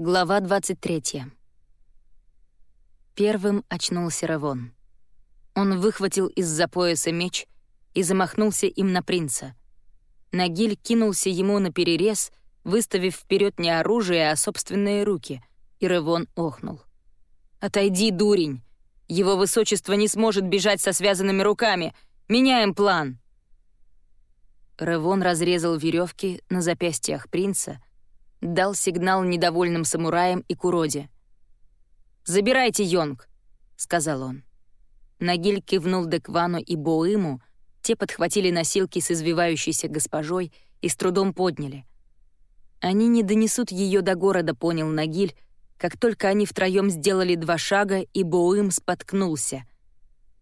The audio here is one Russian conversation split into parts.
Глава 23. Первым очнулся Равон. Он выхватил из-за пояса меч и замахнулся им на принца. Нагиль кинулся ему на перерез, выставив вперед не оружие, а собственные руки, и Равон охнул. «Отойди, дурень! Его высочество не сможет бежать со связанными руками! Меняем план!» Равон разрезал веревки на запястьях принца — дал сигнал недовольным самураям и Куроде. «Забирайте Йонг», — сказал он. Нагиль кивнул Деквану и Боиму, те подхватили носилки с извивающейся госпожой и с трудом подняли. Они не донесут ее до города, понял Нагиль, как только они втроем сделали два шага, и Боим споткнулся.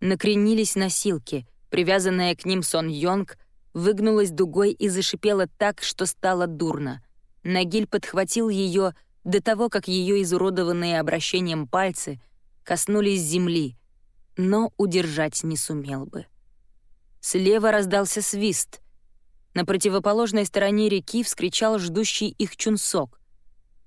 Накренились носилки, привязанная к ним Сон Йонг, выгнулась дугой и зашипела так, что стало дурно. Нагиль подхватил ее до того, как ее изуродованные обращением пальцы коснулись земли, но удержать не сумел бы. Слева раздался свист. На противоположной стороне реки вскричал ждущий их чунсок.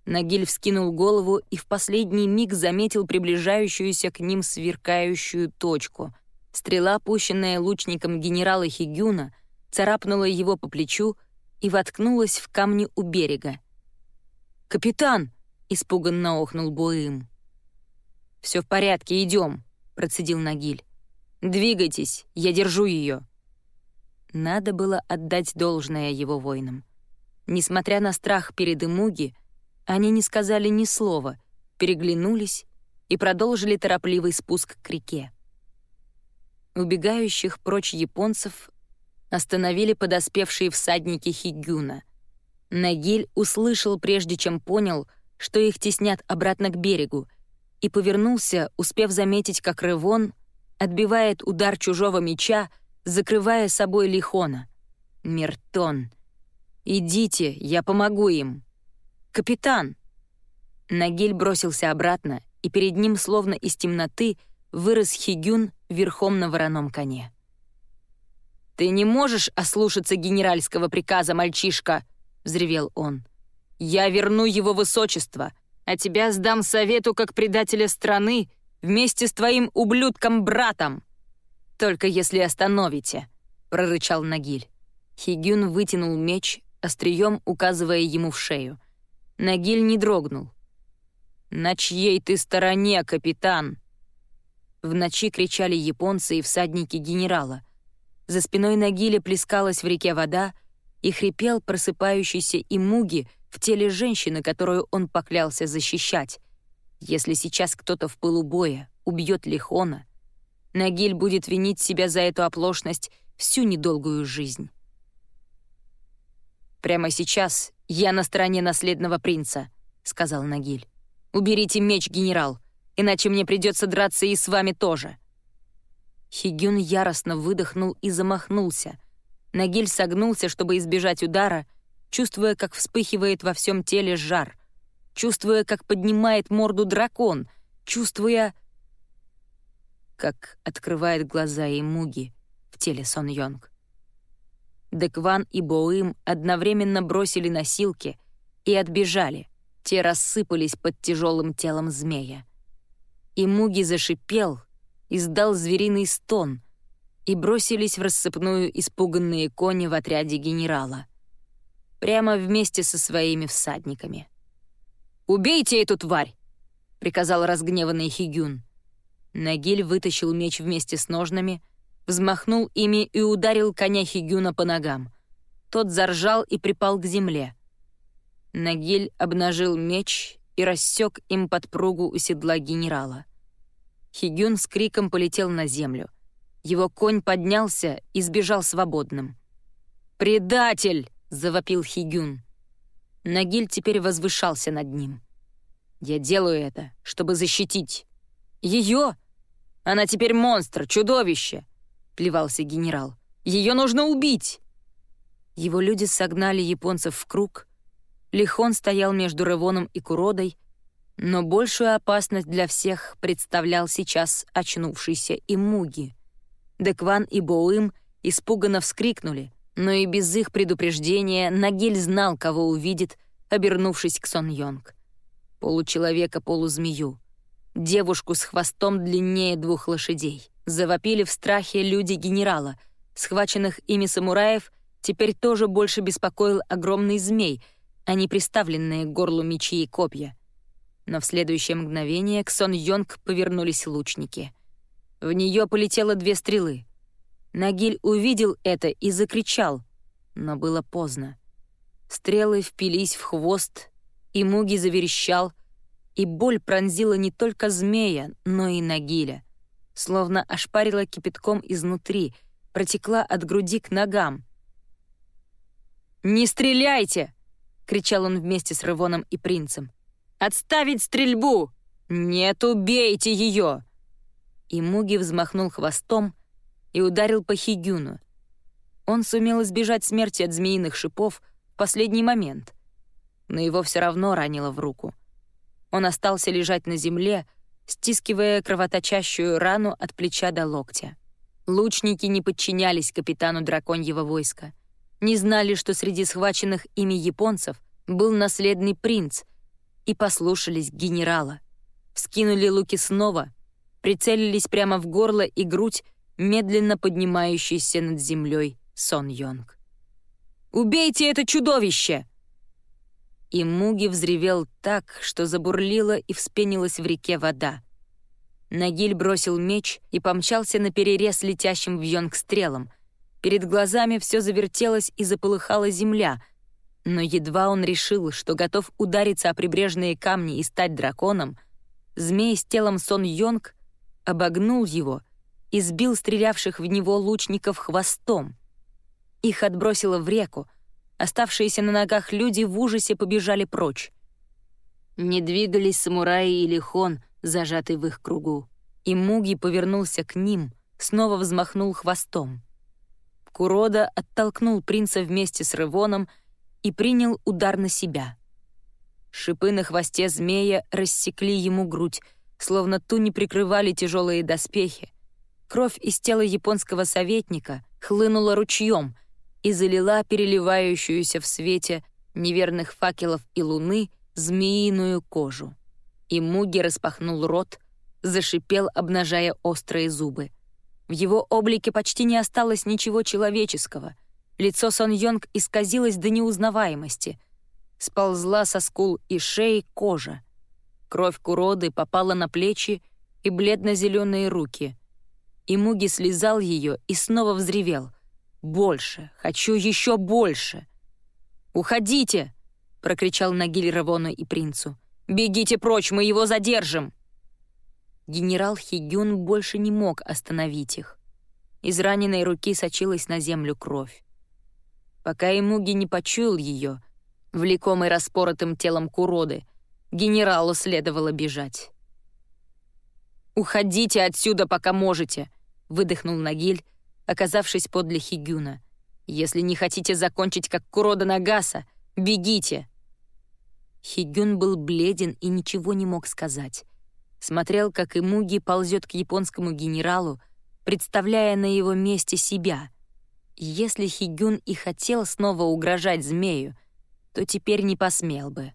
Нагиль вскинул голову и в последний миг заметил приближающуюся к ним сверкающую точку. Стрела, пущенная лучником генерала Хигюна, царапнула его по плечу — и воткнулась в камни у берега. «Капитан!» — испуганно охнул Боим. «Все в порядке, идем», — процедил Нагиль. «Двигайтесь, я держу ее». Надо было отдать должное его воинам. Несмотря на страх перед Имуги, они не сказали ни слова, переглянулись и продолжили торопливый спуск к реке. Убегающих прочь японцев остановили подоспевшие всадники Хигюна. Нагиль услышал, прежде чем понял, что их теснят обратно к берегу, и повернулся, успев заметить, как Ревон отбивает удар чужого меча, закрывая собой Лихона. «Миртон! Идите, я помогу им!» «Капитан!» Нагиль бросился обратно, и перед ним, словно из темноты, вырос Хигюн верхом на вороном коне. «Ты не можешь ослушаться генеральского приказа, мальчишка!» — взревел он. «Я верну его высочество, а тебя сдам совету как предателя страны вместе с твоим ублюдком-братом!» «Только если остановите», — прорычал Нагиль. Хигюн вытянул меч, острием указывая ему в шею. Нагиль не дрогнул. «На чьей ты стороне, капитан?» В ночи кричали японцы и всадники генерала — за спиной Нагиля плескалась в реке вода, и хрипел просыпающийся имуги в теле женщины, которую он поклялся защищать. Если сейчас кто-то в пылу боя убьет Лихона, Нагиль будет винить себя за эту оплошность всю недолгую жизнь. «Прямо сейчас я на стороне наследного принца», — сказал Нагиль. «Уберите меч, генерал, иначе мне придется драться и с вами тоже». Хигюн яростно выдохнул и замахнулся. Нагиль согнулся, чтобы избежать удара, чувствуя, как вспыхивает во всем теле жар, чувствуя, как поднимает морду дракон, чувствуя, как открывает глаза и муги в теле Сон Йонг. Декван и Боим одновременно бросили носилки и отбежали. Те рассыпались под тяжелым телом змея. И Муги зашипел, издал звериный стон, и бросились в рассыпную испуганные кони в отряде генерала. Прямо вместе со своими всадниками. «Убейте эту тварь!» — приказал разгневанный Хигюн. Нагиль вытащил меч вместе с ножнами, взмахнул ими и ударил коня Хигюна по ногам. Тот заржал и припал к земле. Нагиль обнажил меч и рассек им подпругу у седла генерала. Хигюн с криком полетел на землю. Его конь поднялся и сбежал свободным. «Предатель!» — завопил Хигюн. Нагиль теперь возвышался над ним. «Я делаю это, чтобы защитить. Ее? Она теперь монстр, чудовище!» — плевался генерал. «Ее нужно убить!» Его люди согнали японцев в круг. Лихон стоял между Ревоном и Куродой, но большую опасность для всех представлял сейчас очнувшийся Имуги. Декван и Боим испуганно вскрикнули, но и без их предупреждения Нагель знал, кого увидит, обернувшись к Сон Йонг. получеловека-полузмею, девушку с хвостом длиннее двух лошадей. Завопили в страхе люди генерала. Схваченных ими самураев теперь тоже больше беспокоил огромный змей, а не приставленные к горлу мечи и копья. Но в следующее мгновение к Сон Йонг повернулись лучники. В нее полетело две стрелы. Нагиль увидел это и закричал, но было поздно. Стрелы впились в хвост, и Муги заверещал, и боль пронзила не только змея, но и Нагиля. Словно ошпарила кипятком изнутри, протекла от груди к ногам. «Не стреляйте!» — кричал он вместе с Рывоном и принцем. «Отставить стрельбу! Нет, убейте ее!» И Муги взмахнул хвостом и ударил по Хигюну. Он сумел избежать смерти от змеиных шипов в последний момент, но его все равно ранило в руку. Он остался лежать на земле, стискивая кровоточащую рану от плеча до локтя. Лучники не подчинялись капитану драконьего войска, не знали, что среди схваченных ими японцев был наследный принц, и послушались генерала. Скинули луки снова, прицелились прямо в горло и грудь медленно поднимающейся над землей Сон Йонг. «Убейте это чудовище!» И Муги взревел так, что забурлила и вспенилась в реке вода. Нагиль бросил меч и помчался на перерез летящим в Йонг стрелам. Перед глазами все завертелось и заполыхала земля, но едва он решил, что готов удариться о прибрежные камни и стать драконом, змей с телом Сон Йонг обогнул его и сбил стрелявших в него лучников хвостом. Их отбросило в реку, Оставшиеся на ногах люди в ужасе побежали прочь. Не двигались самураи или хон, зажатый в их кругу. И Муги повернулся к ним, снова взмахнул хвостом. Курода оттолкнул принца вместе с Рывоном и принял удар на себя. Шипы на хвосте змея рассекли ему грудь, словно ту не прикрывали тяжелые доспехи. Кровь из тела японского советника хлынула ручьем — и залила переливающуюся в свете неверных факелов и луны змеиную кожу. И Муги распахнул рот, зашипел, обнажая острые зубы. В его облике почти не осталось ничего человеческого. Лицо Сон Йонг исказилось до неузнаваемости. Сползла со скул и шеи кожа. Кровь Куроды попала на плечи и бледно-зеленые руки. И Муги слезал ее и снова взревел — больше! Хочу еще больше!» «Уходите!» — прокричал Нагиль Равону и принцу. «Бегите прочь, мы его задержим!» Генерал Хигюн больше не мог остановить их. Из раненой руки сочилась на землю кровь. Пока Имуги не почуял ее, влекомый распоротым телом Куроды, генералу следовало бежать. «Уходите отсюда, пока можете!» — выдохнул Нагиль, оказавшись подле Хигюна. «Если не хотите закончить, как Курода Нагаса, бегите!» Хигюн был бледен и ничего не мог сказать. Смотрел, как Имуги ползет к японскому генералу, представляя на его месте себя. Если Хигюн и хотел снова угрожать змею, то теперь не посмел бы.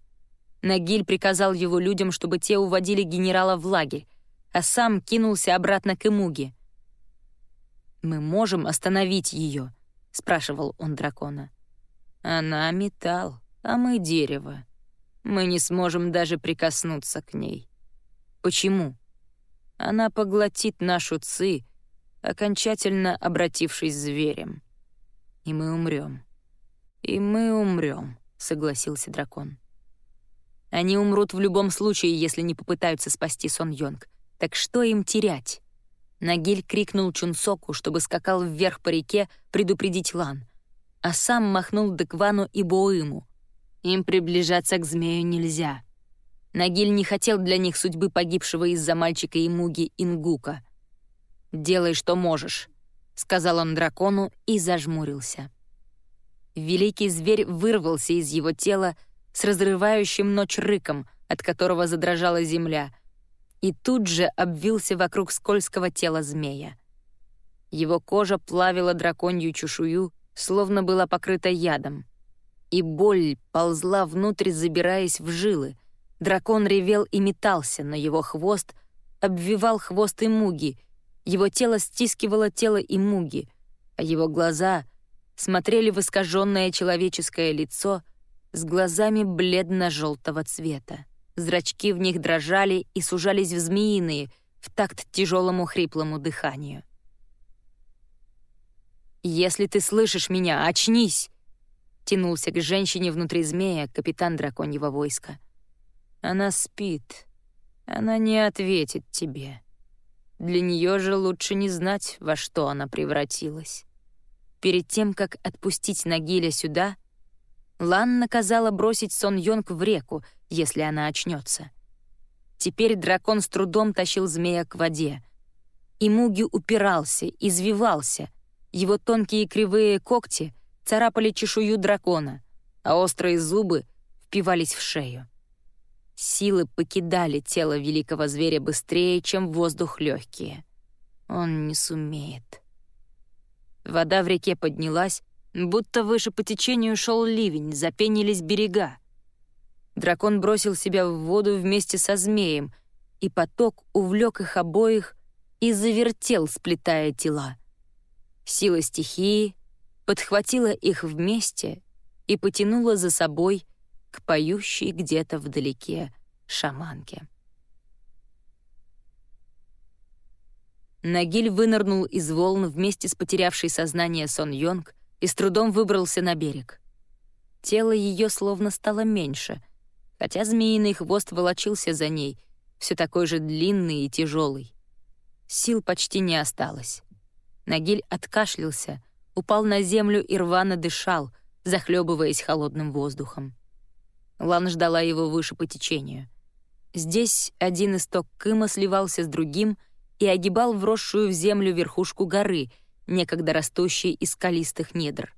Нагиль приказал его людям, чтобы те уводили генерала в лагерь, а сам кинулся обратно к Имуге — «Мы можем остановить ее?» — спрашивал он дракона. «Она металл, а мы дерево. Мы не сможем даже прикоснуться к ней. Почему? Она поглотит нашу ци, окончательно обратившись зверем. И мы умрем. И мы умрем, согласился дракон. Они умрут в любом случае, если не попытаются спасти Сон Йонг. Так что им терять? Нагиль крикнул Чунсоку, чтобы скакал вверх по реке предупредить Лан, а сам махнул Деквану и Боиму. Им приближаться к змею нельзя. Нагиль не хотел для них судьбы погибшего из-за мальчика и муги Ингука. «Делай, что можешь», — сказал он дракону и зажмурился. Великий зверь вырвался из его тела с разрывающим ночь рыком, от которого задрожала земля — и тут же обвился вокруг скользкого тела змея. Его кожа плавила драконью чешую, словно была покрыта ядом. И боль ползла внутрь, забираясь в жилы, Дракон ревел и метался, но его хвост обвивал хвост Имуги, его тело стискивало тело Имуги, а его глаза смотрели в искаженное человеческое лицо с глазами бледно-желтого цвета. Зрачки в них дрожали и сужались в змеиные, в такт тяжелому хриплому дыханию. «Если ты слышишь меня, очнись!» Тянулся к женщине внутри змея капитан драконьего войска. «Она спит. Она не ответит тебе. Для нее же лучше не знать, во что она превратилась». Перед тем, как отпустить Нагиля сюда, Лан наказала бросить Сон Йонг в реку, если она очнется. Теперь дракон с трудом тащил змея к воде. И Муги упирался, извивался. Его тонкие кривые когти царапали чешую дракона, а острые зубы впивались в шею. Силы покидали тело великого зверя быстрее, чем воздух легкие. Он не сумеет. Вода в реке поднялась, будто выше по течению шел ливень, запенились берега. Дракон бросил себя в воду вместе со змеем, и поток увлек их обоих и завертел, сплетая тела. Сила стихии подхватила их вместе и потянула за собой к поющей где-то вдалеке шаманке. Нагиль вынырнул из волн вместе с потерявшей сознание Сон Йонг и с трудом выбрался на берег. Тело ее словно стало меньше, хотя змеиный хвост волочился за ней, все такой же длинный и тяжелый. Сил почти не осталось. Нагиль откашлялся, упал на землю и рвано дышал, захлебываясь холодным воздухом. Лан ждала его выше по течению. Здесь один исток Кыма сливался с другим — и огибал вросшую в землю верхушку горы, некогда растущей из скалистых недр.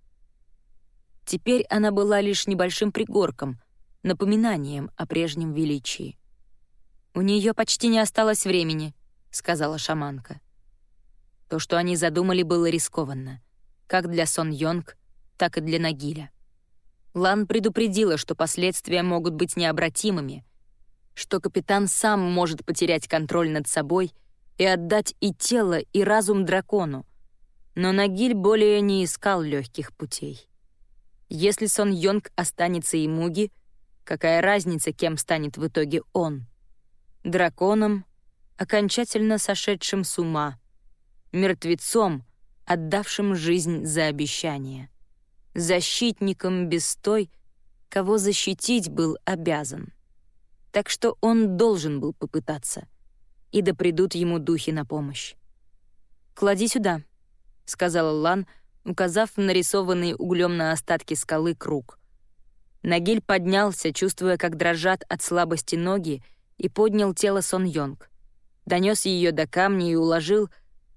Теперь она была лишь небольшим пригорком, напоминанием о прежнем величии. «У нее почти не осталось времени», — сказала шаманка. То, что они задумали, было рискованно, как для Сон Йонг, так и для Нагиля. Лан предупредила, что последствия могут быть необратимыми, что капитан сам может потерять контроль над собой — и отдать и тело, и разум дракону. Но Нагиль более не искал легких путей. Если Сон Йонг останется и Муги, какая разница, кем станет в итоге он? Драконом, окончательно сошедшим с ума, мертвецом, отдавшим жизнь за обещание, защитником без той, кого защитить был обязан. Так что он должен был попытаться — и да придут ему духи на помощь. «Клади сюда», — сказала Лан, указав нарисованный углем на остатки скалы круг. Нагиль поднялся, чувствуя, как дрожат от слабости ноги, и поднял тело Сон Йонг. Донес ее до камня и уложил,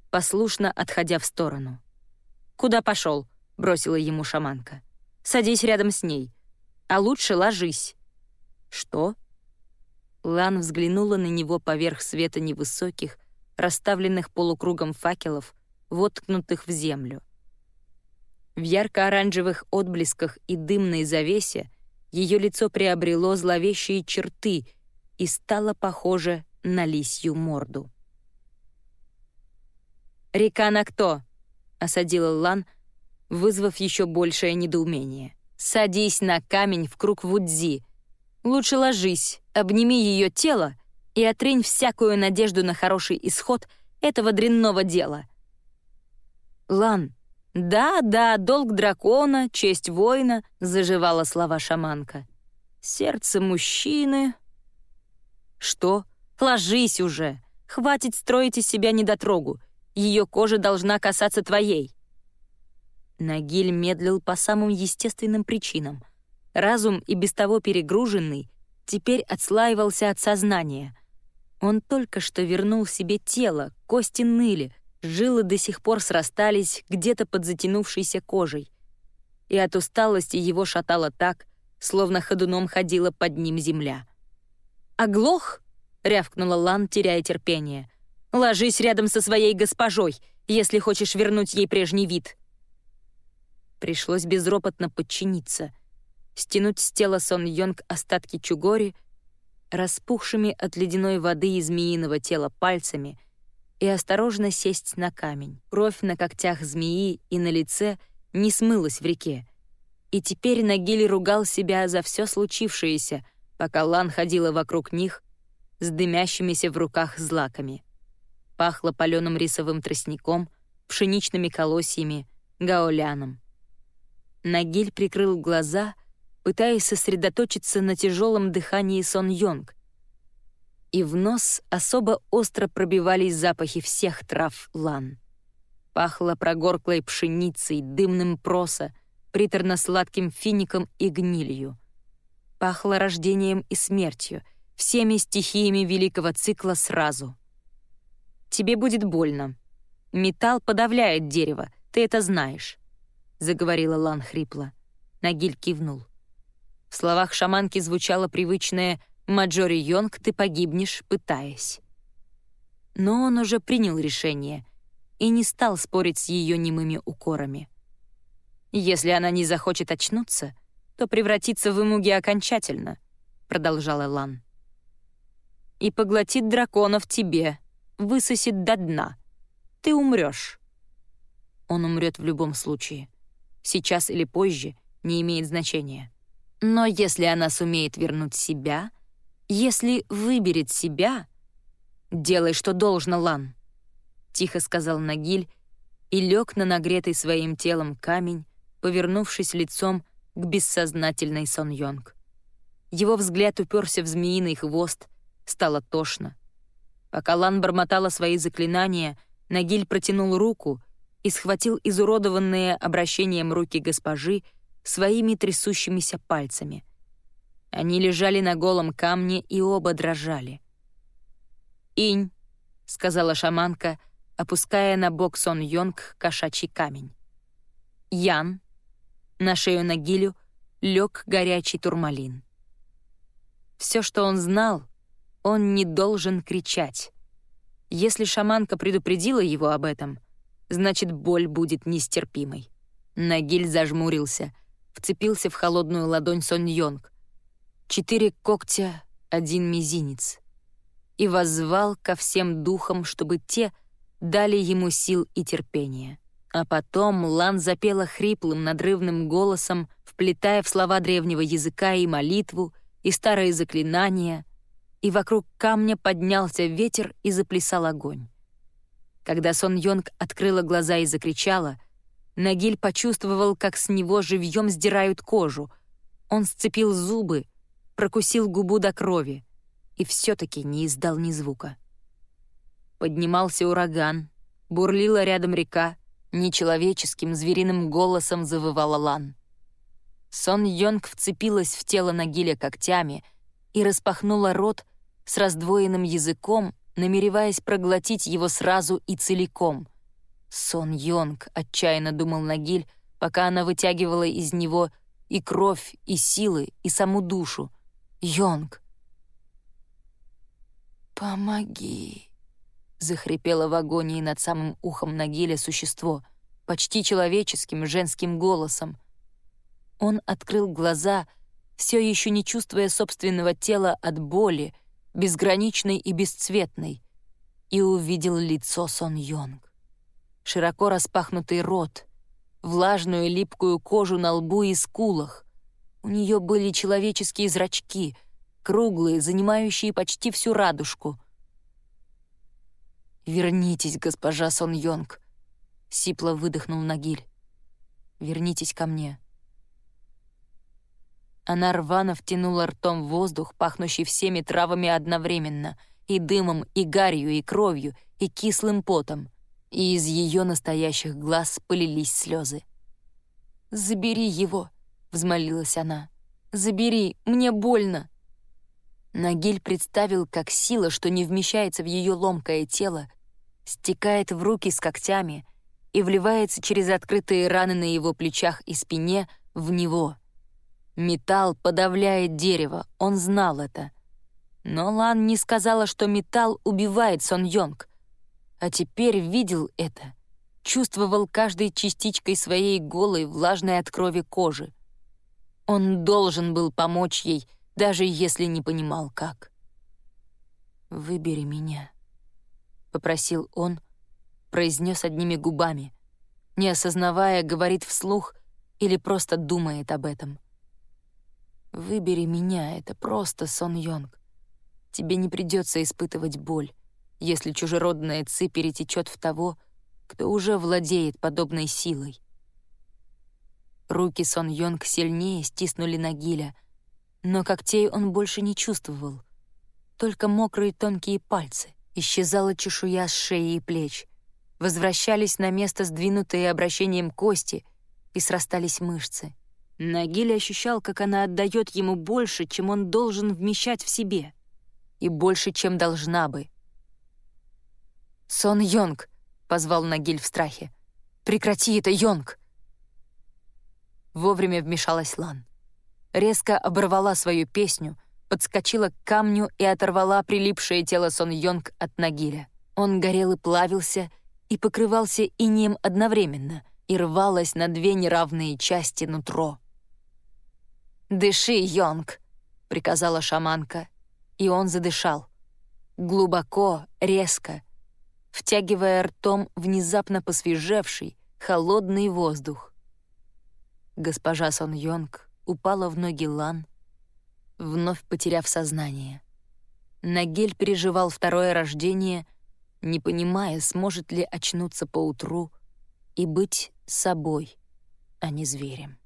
послушно отходя в сторону. «Куда пошел? Бросила ему шаманка. «Садись рядом с ней. А лучше ложись». «Что?» Лан взглянула на него поверх света невысоких, расставленных полукругом факелов, воткнутых в землю. В ярко-оранжевых отблесках и дымной завесе ее лицо приобрело зловещие черты и стало похоже на лисью морду. «Река на кто?» — осадила Лан, вызвав еще большее недоумение. «Садись на камень в круг Вудзи. Лучше ложись, обними ее тело и отринь всякую надежду на хороший исход этого дрянного дела. Лан, да-да, долг дракона, честь воина, заживала слова шаманка. Сердце мужчины... Что? Ложись уже. Хватит строить из себя недотрогу. Ее кожа должна касаться твоей. Нагиль медлил по самым естественным причинам. Разум и без того перегруженный теперь отслаивался от сознания. Он только что вернул себе тело, кости ныли, жилы до сих пор срастались где-то под затянувшейся кожей. И от усталости его шатало так, словно ходуном ходила под ним земля. «Оглох?» — рявкнула Лан, теряя терпение. «Ложись рядом со своей госпожой, если хочешь вернуть ей прежний вид». Пришлось безропотно подчиниться — стянуть с тела Сон Йонг остатки чугори распухшими от ледяной воды и змеиного тела пальцами и осторожно сесть на камень. Кровь на когтях змеи и на лице не смылась в реке. И теперь Нагиль ругал себя за все случившееся, пока Лан ходила вокруг них с дымящимися в руках злаками. Пахло паленым рисовым тростником, пшеничными колосьями, гаоляном. Нагиль прикрыл глаза, пытаясь сосредоточиться на тяжелом дыхании Сон Йонг. И в нос особо остро пробивались запахи всех трав лан. Пахло прогорклой пшеницей, дымным проса, приторно-сладким фиником и гнилью. Пахло рождением и смертью, всеми стихиями великого цикла сразу. «Тебе будет больно. Металл подавляет дерево, ты это знаешь», — заговорила Лан хрипло. Нагиль кивнул. В словах шаманки звучало привычное «Маджори Йонг, ты погибнешь, пытаясь». Но он уже принял решение и не стал спорить с ее немыми укорами. «Если она не захочет очнуться, то превратится в имуги окончательно», — продолжала Лан. «И поглотит дракона в тебе, высосет до дна. Ты умрешь. Он умрет в любом случае сейчас или позже, не имеет значения. Но если она сумеет вернуть себя, если выберет себя, делай, что должно, Лан, — тихо сказал Нагиль и лег на нагретый своим телом камень, повернувшись лицом к бессознательной Сон Йонг. Его взгляд уперся в змеиный хвост, стало тошно. Пока Лан бормотала свои заклинания, Нагиль протянул руку и схватил изуродованные обращением руки госпожи своими трясущимися пальцами. Они лежали на голом камне и оба дрожали. «Инь», — сказала шаманка, опуская на бок Сон Йонг кошачий камень. «Ян», — на шею Нагилю лег горячий турмалин. Все, что он знал, он не должен кричать. Если шаманка предупредила его об этом — значит, боль будет нестерпимой. Нагиль зажмурился, вцепился в холодную ладонь Сон Йонг. Четыре когтя, один мизинец. И воззвал ко всем духам, чтобы те дали ему сил и терпения. А потом Лан запела хриплым, надрывным голосом, вплетая в слова древнего языка и молитву, и старые заклинания, и вокруг камня поднялся ветер и заплясал огонь. Когда Сон Йонг открыла глаза и закричала, Нагиль почувствовал, как с него живьем сдирают кожу. Он сцепил зубы, прокусил губу до крови и все-таки не издал ни звука. Поднимался ураган, бурлила рядом река, нечеловеческим звериным голосом завывала Лан. Сон Йонг вцепилась в тело Нагиля когтями и распахнула рот с раздвоенным языком, намереваясь проглотить его сразу и целиком. Сон Йонг, отчаянно думал Нагиль, пока она вытягивала из него и кровь, и силы, и саму душу. Йонг. «Помоги», — захрипело в агонии над самым ухом Нагиля существо, почти человеческим женским голосом. Он открыл глаза, все еще не чувствуя собственного тела от боли, безграничной и бесцветной, и увидел лицо Сон Йонг. Широко распахнутый рот, влажную липкую кожу на лбу и скулах. У нее были человеческие зрачки, круглые, занимающие почти всю радужку. «Вернитесь, госпожа Сон Йонг», — сипло выдохнул Нагиль. «Вернитесь ко мне». Она рвано втянула ртом воздух, пахнущий всеми травами одновременно, и дымом, и гарью, и кровью, и кислым потом. И из ее настоящих глаз полились слезы. «Забери его!» — взмолилась она. «Забери! Мне больно!» Нагиль представил, как сила, что не вмещается в ее ломкое тело, стекает в руки с когтями и вливается через открытые раны на его плечах и спине в него — Металл подавляет дерево, он знал это. Но Лан не сказала, что металл убивает Сон Йонг. А теперь видел это, чувствовал каждой частичкой своей голой, влажной от крови кожи. Он должен был помочь ей, даже если не понимал, как. «Выбери меня», — попросил он, произнес одними губами, не осознавая, говорит вслух или просто думает об этом. «Выбери меня, это просто Сон Йонг. Тебе не придется испытывать боль, если чужеродная ци перетечет в того, кто уже владеет подобной силой. Руки Сон Йонг сильнее стиснули Нагиля, но когтей он больше не чувствовал. Только мокрые тонкие пальцы, исчезала чешуя с шеи и плеч, возвращались на место сдвинутые обращением кости и срастались мышцы. Нагиль ощущал, как она отдает ему больше, чем он должен вмещать в себе, и больше, чем должна бы. «Сон Йонг!» позвал Нагиль в страхе. «Прекрати это, Йонг!» Вовремя вмешалась Лан. Резко оборвала свою песню, подскочила к камню и оторвала прилипшее тело Сон Йонг от Нагиля. Он горел и плавился, и покрывался инеем одновременно, и рвалось на две неравные части нутро. «Дыши, Йонг!» — приказала шаманка, и он задышал. Глубоко, резко — втягивая ртом внезапно посвежевший, холодный воздух. Госпожа Сон Йонг упала в ноги Лан, вновь потеряв сознание. Нагель переживал второе рождение, не понимая, сможет ли очнуться поутру и быть собой, а не зверем.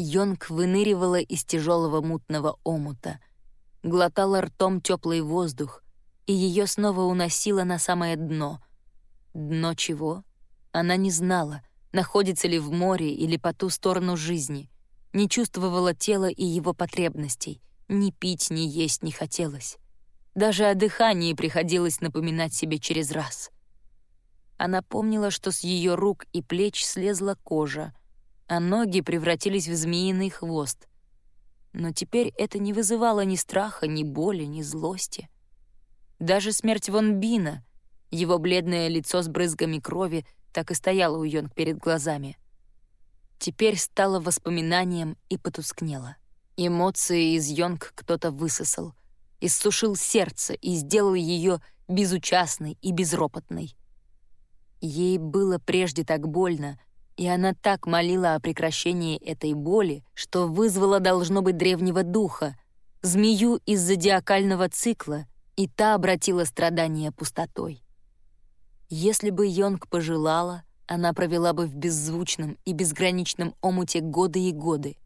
Йонг выныривала из тяжелого мутного омута, глотала ртом теплый воздух, и ее снова уносило на самое дно. Дно чего? Она не знала, находится ли в море или по ту сторону жизни, не чувствовала тела и его потребностей, ни пить, ни есть не хотелось. Даже о дыхании приходилось напоминать себе через раз. Она помнила, что с ее рук и плеч слезла кожа, а ноги превратились в змеиный хвост. Но теперь это не вызывало ни страха, ни боли, ни злости. Даже смерть Вон Бина, его бледное лицо с брызгами крови, так и стояло у Йонг перед глазами. Теперь стало воспоминанием и потускнело. Эмоции из Йонг кто-то высосал, иссушил сердце и сделал ее безучастной и безропотной. Ей было прежде так больно, и она так молила о прекращении этой боли, что вызвала, должно быть, древнего духа, змею из зодиакального цикла, и та обратила страдания пустотой. Если бы Йонг пожелала, она провела бы в беззвучном и безграничном омуте годы и годы.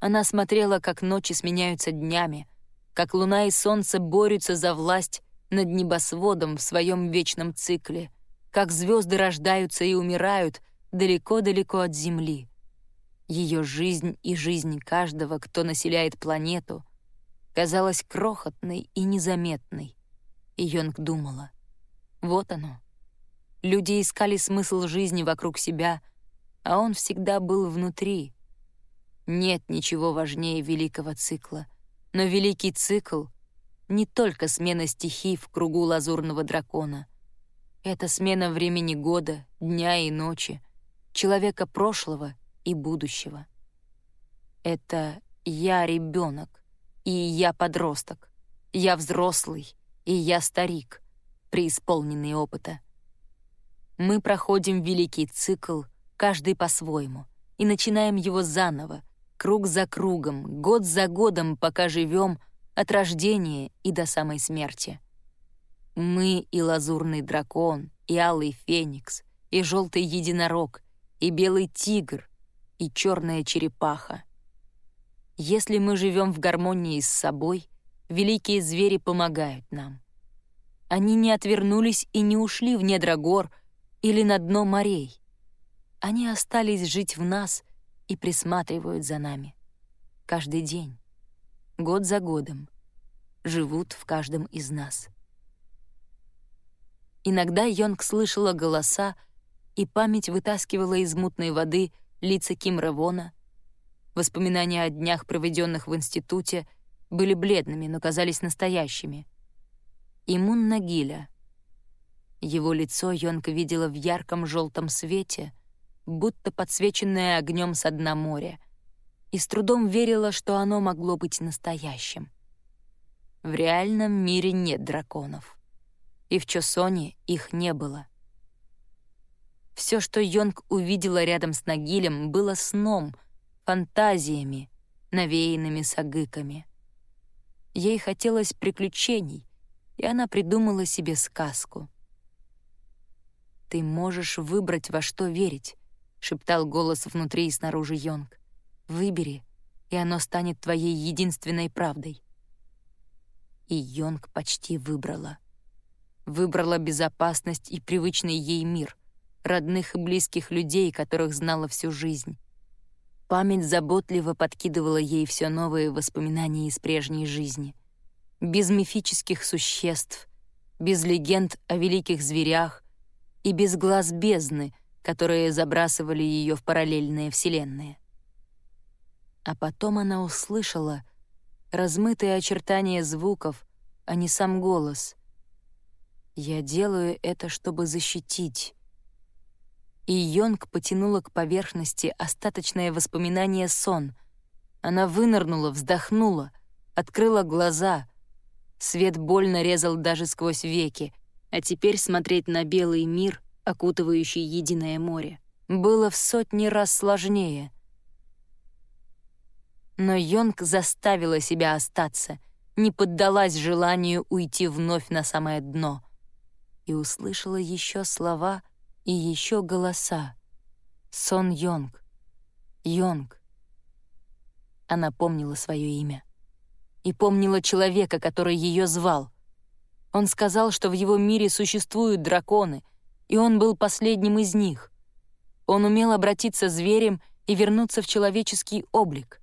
Она смотрела, как ночи сменяются днями, как луна и солнце борются за власть над небосводом в своем вечном цикле, как звезды рождаются и умирают далеко-далеко от Земли. Ее жизнь и жизнь каждого, кто населяет планету, казалась крохотной и незаметной. И Йонг думала, вот оно. Люди искали смысл жизни вокруг себя, а он всегда был внутри. Нет ничего важнее великого цикла, но великий цикл — не только смена стихий в кругу лазурного дракона. Это смена времени года, дня и ночи, человека прошлого и будущего. Это «я ребенок», и я подросток. Я взрослый, и я старик, преисполненный опыта. Мы проходим великий цикл, каждый по-своему, и начинаем его заново, круг за кругом, год за годом, пока живем от рождения и до самой смерти. Мы и лазурный дракон, и алый феникс, и желтый единорог, и белый тигр, и черная черепаха. Если мы живем в гармонии с собой, великие звери помогают нам. Они не отвернулись и не ушли в недра гор или на дно морей. Они остались жить в нас и присматривают за нами. Каждый день, год за годом, живут в каждом из нас. Иногда Йонг слышала голоса, и память вытаскивала из мутной воды лица Ким Ревона, Воспоминания о днях, проведенных в институте, были бледными, но казались настоящими. Имун Нагиля. Его лицо Йонка видела в ярком желтом свете, будто подсвеченное огнем со дна моря, и с трудом верила, что оно могло быть настоящим. В реальном мире нет драконов. И в Чосоне их не было. Все, что Йонг увидела рядом с Нагилем, было сном, фантазиями, навеянными сагыками. Ей хотелось приключений, и она придумала себе сказку. «Ты можешь выбрать, во что верить», — шептал голос внутри и снаружи Йонг. «Выбери, и оно станет твоей единственной правдой». И Йонг почти выбрала. Выбрала безопасность и привычный ей мир, родных и близких людей, которых знала всю жизнь. Память заботливо подкидывала ей все новые воспоминания из прежней жизни. Без мифических существ, без легенд о великих зверях и без глаз бездны, которые забрасывали ее в параллельные вселенные. А потом она услышала размытые очертания звуков, а не сам голос. «Я делаю это, чтобы защитить», и Йонг потянула к поверхности остаточное воспоминание сон. Она вынырнула, вздохнула, открыла глаза. Свет больно резал даже сквозь веки, а теперь смотреть на белый мир, окутывающий единое море, было в сотни раз сложнее. Но Йонг заставила себя остаться, не поддалась желанию уйти вновь на самое дно и услышала еще слова — и еще голоса. Сон Йонг. Йонг. Она помнила свое имя. И помнила человека, который ее звал. Он сказал, что в его мире существуют драконы, и он был последним из них. Он умел обратиться зверем и вернуться в человеческий облик.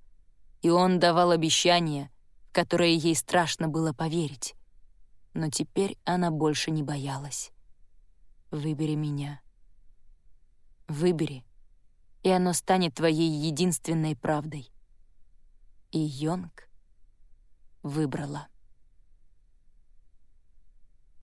И он давал обещания, в которые ей страшно было поверить. Но теперь она больше не боялась. «Выбери меня», Выбери, и оно станет твоей единственной правдой. И Йонг выбрала.